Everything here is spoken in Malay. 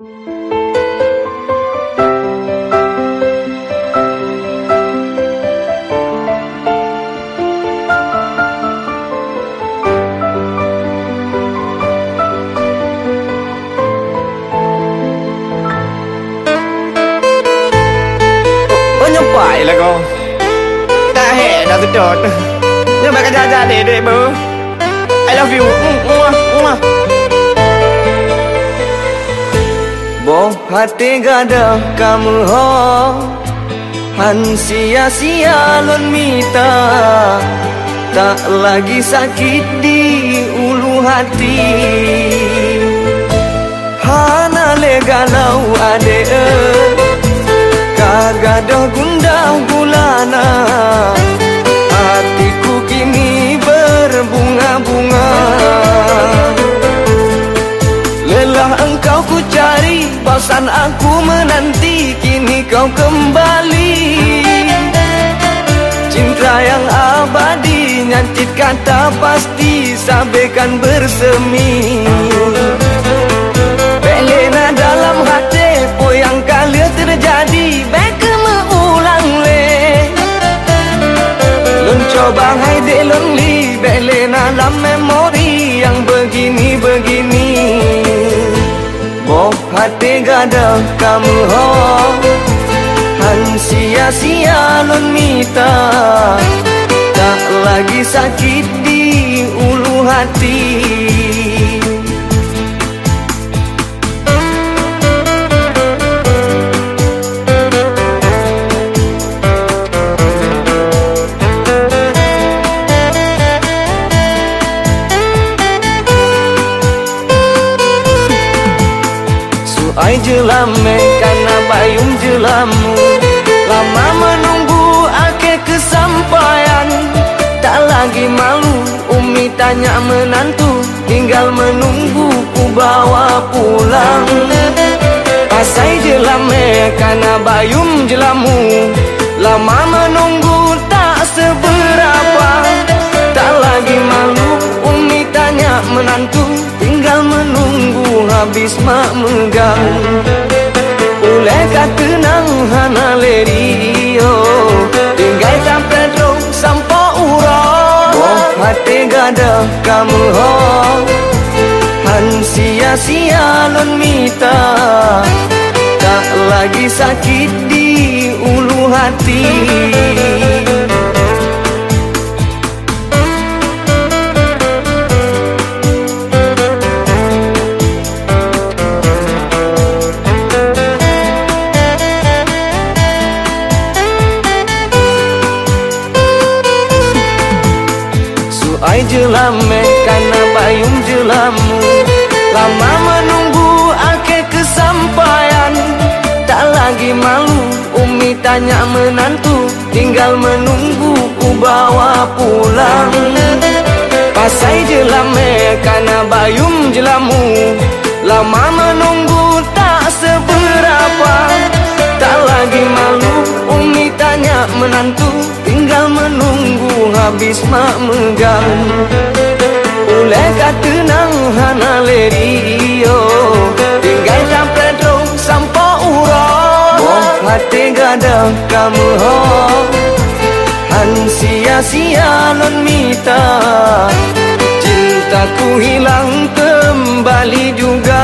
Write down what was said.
vậy là con. Ta hẹn là tôi trột Nhưng mà cái ra ra để để bơ I love you. Hati gada kamu ho. Han sia-sia lon mita. Tak lagi sakit di ulu hati. Hana le galau ade Kagadah gundah gulana. Hatiku kini berbunga-bunga. Lelah engkau ku cari Bosan aku menanti Kini kau kembali. Cinta yang abadi Nyantit kata pasti Sampaikan bersemi. Belena dalam hati Po yang kali terjadi Beka mengulang le. Lun coba hai de lonely Belena dalam memori Yang begini-begini. Boh hati gada kamu ho. Han sia-sia lun mita. Tak lagi sakit Ai jelame karena bayung jelamu. Lama menunggu ake kesampaian. Tak lagi malu Umi tanya menantu. Tinggal menunggu ku bawa pulang. Pasai jelame karena bayung jelamu. Lama menunggu tak seberapa. Tak lagi malu Umi tanya menantu. Tinggal menunggu habis mak megang Ule tenang hana lerio Tinggal sampai dong sampai uro Oh. Hati gada kamu ho Han sia-sia lon mita. Tak lagi sakit di ulu hati Ai jelame karena bayung jelamu Lama menunggu ake kesampaian. Tak lagi malu Umi tanya menantu. Tinggal menunggu ku bawa pulang. Pasai jelame karena bayung jelamu Lama menunggu tak seberapa. Tak lagi malu Umi tanya menantu tinggal menunggu habis mak megang. Uleh katenang hana leri Tinggal sampai dong sampai urang Bom hati gadang kamu ho. Han sia-sia non mita Cintaku hilang kembali juga.